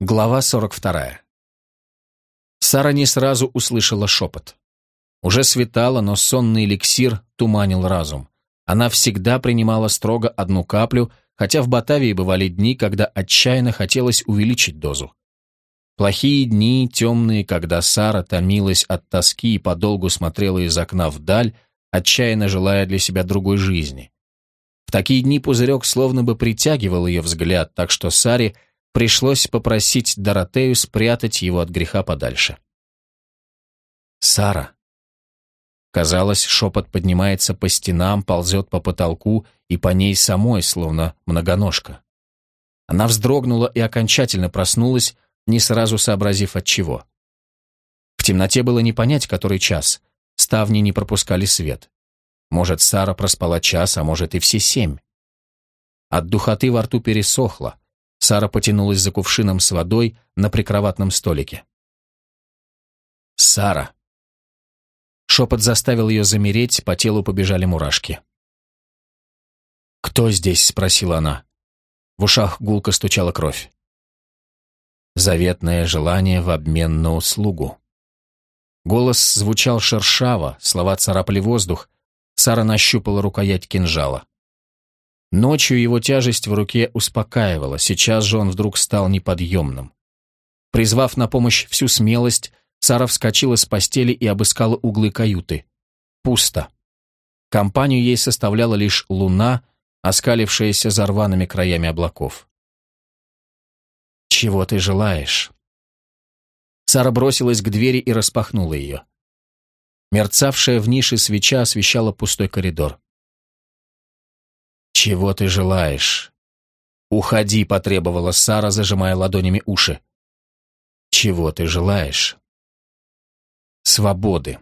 Глава 42. Сара не сразу услышала шепот. Уже светало, но сонный эликсир туманил разум. Она всегда принимала строго одну каплю, хотя в Батавии бывали дни, когда отчаянно хотелось увеличить дозу. Плохие дни, темные, когда Сара томилась от тоски и подолгу смотрела из окна вдаль, отчаянно желая для себя другой жизни. В такие дни пузырек словно бы притягивал ее взгляд, так что Саре – пришлось попросить Доротею спрятать его от греха подальше. «Сара». Казалось, шепот поднимается по стенам, ползет по потолку и по ней самой, словно многоножка. Она вздрогнула и окончательно проснулась, не сразу сообразив от чего. В темноте было не понять, который час. Ставни не пропускали свет. Может, Сара проспала час, а может и все семь. От духоты во рту пересохло. Сара потянулась за кувшином с водой на прикроватном столике. «Сара!» Шепот заставил ее замереть, по телу побежали мурашки. «Кто здесь?» — спросила она. В ушах гулко стучала кровь. Заветное желание в обмен на услугу. Голос звучал шершаво, слова царапали воздух. Сара нащупала рукоять кинжала. Ночью его тяжесть в руке успокаивала, сейчас же он вдруг стал неподъемным. Призвав на помощь всю смелость, Сара вскочила с постели и обыскала углы каюты. Пусто. Компанию ей составляла лишь луна, оскалившаяся за рваными краями облаков. «Чего ты желаешь?» Сара бросилась к двери и распахнула ее. Мерцавшая в нише свеча освещала пустой коридор. «Чего ты желаешь?» «Уходи», — потребовала Сара, зажимая ладонями уши. «Чего ты желаешь?» «Свободы».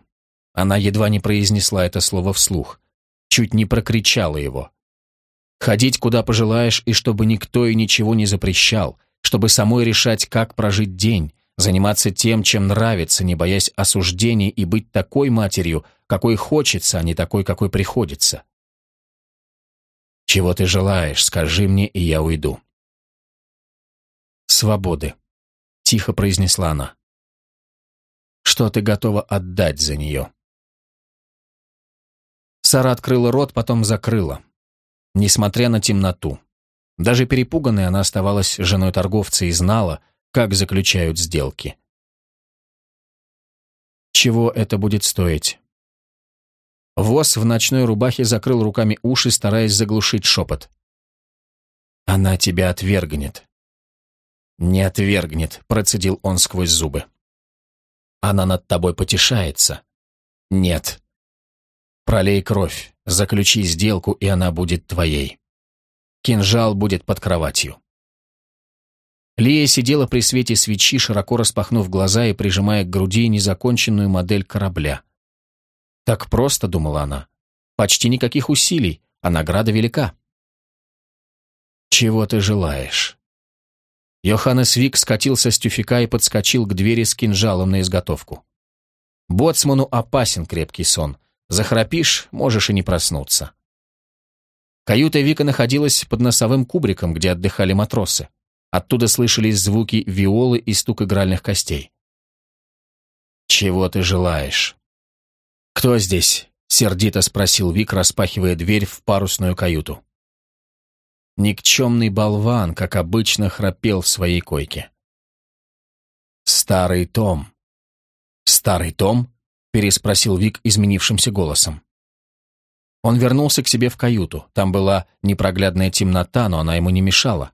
Она едва не произнесла это слово вслух, чуть не прокричала его. «Ходить, куда пожелаешь, и чтобы никто и ничего не запрещал, чтобы самой решать, как прожить день, заниматься тем, чем нравится, не боясь осуждений и быть такой матерью, какой хочется, а не такой, какой приходится. Чего ты желаешь, скажи мне, и я уйду. Свободы, тихо произнесла она. Что ты готова отдать за нее? Сара открыла рот, потом закрыла. Несмотря на темноту. Даже перепуганная она оставалась женой торговца и знала, как заключают сделки. Чего это будет стоить? Воз в ночной рубахе закрыл руками уши, стараясь заглушить шепот. «Она тебя отвергнет». «Не отвергнет», — процедил он сквозь зубы. «Она над тобой потешается». «Нет». «Пролей кровь, заключи сделку, и она будет твоей. Кинжал будет под кроватью». Лия сидела при свете свечи, широко распахнув глаза и прижимая к груди незаконченную модель корабля. Так просто, думала она. Почти никаких усилий, а награда велика. «Чего ты желаешь?» Йоханнес Вик скатился с тюфика и подскочил к двери с кинжалом на изготовку. Боцману опасен крепкий сон. Захрапишь, можешь и не проснуться. Каюта Вика находилась под носовым кубриком, где отдыхали матросы. Оттуда слышались звуки виолы и стук игральных костей. «Чего ты желаешь?» «Кто здесь?» — сердито спросил Вик, распахивая дверь в парусную каюту. Никчемный болван, как обычно, храпел в своей койке. «Старый Том». «Старый Том?» — переспросил Вик изменившимся голосом. Он вернулся к себе в каюту. Там была непроглядная темнота, но она ему не мешала.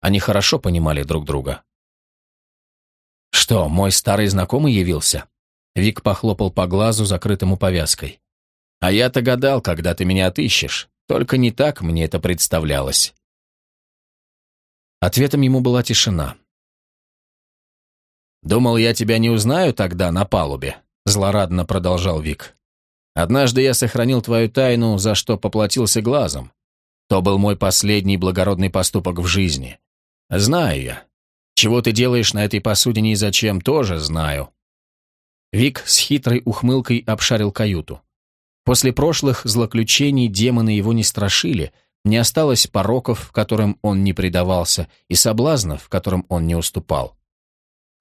Они хорошо понимали друг друга. «Что, мой старый знакомый явился?» Вик похлопал по глазу, закрытому повязкой. «А я-то гадал, когда ты меня отыщешь. Только не так мне это представлялось». Ответом ему была тишина. «Думал, я тебя не узнаю тогда на палубе», — злорадно продолжал Вик. «Однажды я сохранил твою тайну, за что поплатился глазом. То был мой последний благородный поступок в жизни. Знаю я. Чего ты делаешь на этой посудине и зачем, тоже знаю. Вик с хитрой ухмылкой обшарил каюту. После прошлых злоключений демоны его не страшили, не осталось пороков, которым он не предавался, и соблазнов, которым он не уступал.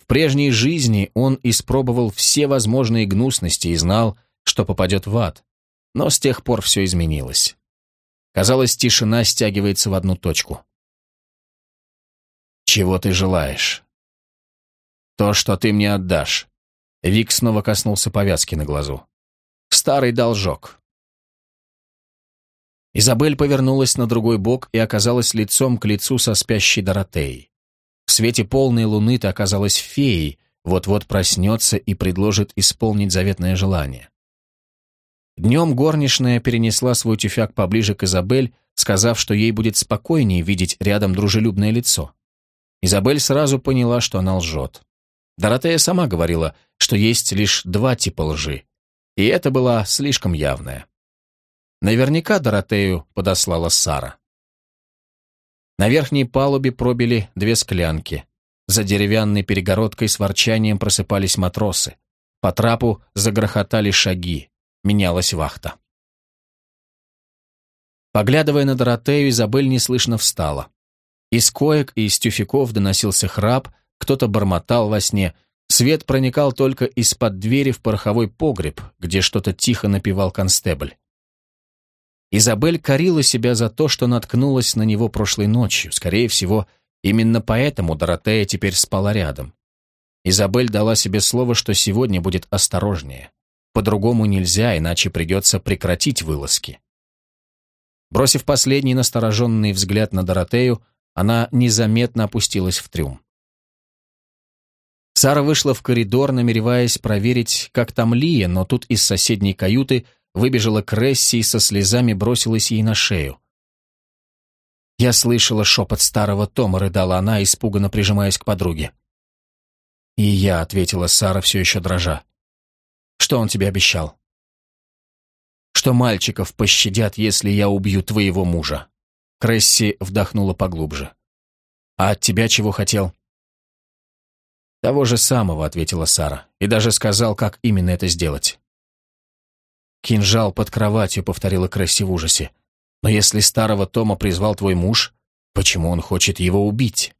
прежней жизни он испробовал все возможные гнусности и знал, что попадет в ад, но с тех пор все изменилось. Казалось, тишина стягивается в одну точку. «Чего ты желаешь?» «То, что ты мне отдашь». Вик снова коснулся повязки на глазу. «Старый должок». Изабель повернулась на другой бок и оказалась лицом к лицу со спящей Доротеей. В свете полной луны ты оказалась феей, вот-вот проснется и предложит исполнить заветное желание. Днем горничная перенесла свой тюфяк поближе к Изабель, сказав, что ей будет спокойнее видеть рядом дружелюбное лицо. Изабель сразу поняла, что она лжет. Доротея сама говорила, что есть лишь два типа лжи, и это была слишком явная. Наверняка Доротею подослала Сара. На верхней палубе пробили две склянки. За деревянной перегородкой с ворчанием просыпались матросы. По трапу загрохотали шаги. Менялась вахта. Поглядывая на Доротею, Изабель неслышно встала. Из коек и из тюфяков доносился храп, кто-то бормотал во сне. Свет проникал только из-под двери в пороховой погреб, где что-то тихо напевал констебль. Изабель корила себя за то, что наткнулась на него прошлой ночью. Скорее всего, именно поэтому Доротея теперь спала рядом. Изабель дала себе слово, что сегодня будет осторожнее. По-другому нельзя, иначе придется прекратить вылазки. Бросив последний настороженный взгляд на Доротею, она незаметно опустилась в трюм. Сара вышла в коридор, намереваясь проверить, как там Лия, но тут из соседней каюты выбежала Кресси и со слезами бросилась ей на шею. Я слышала шепот старого Тома, рыдала она, испуганно прижимаясь к подруге. «И я», — ответила Сара, все еще дрожа. «Что он тебе обещал?» «Что мальчиков пощадят, если я убью твоего мужа». Кресси вдохнула поглубже. «А от тебя чего хотел?» «Того же самого», — ответила Сара, и даже сказал, как именно это сделать. «Кинжал под кроватью», — повторила Кресси в ужасе. «Но если старого Тома призвал твой муж, почему он хочет его убить?»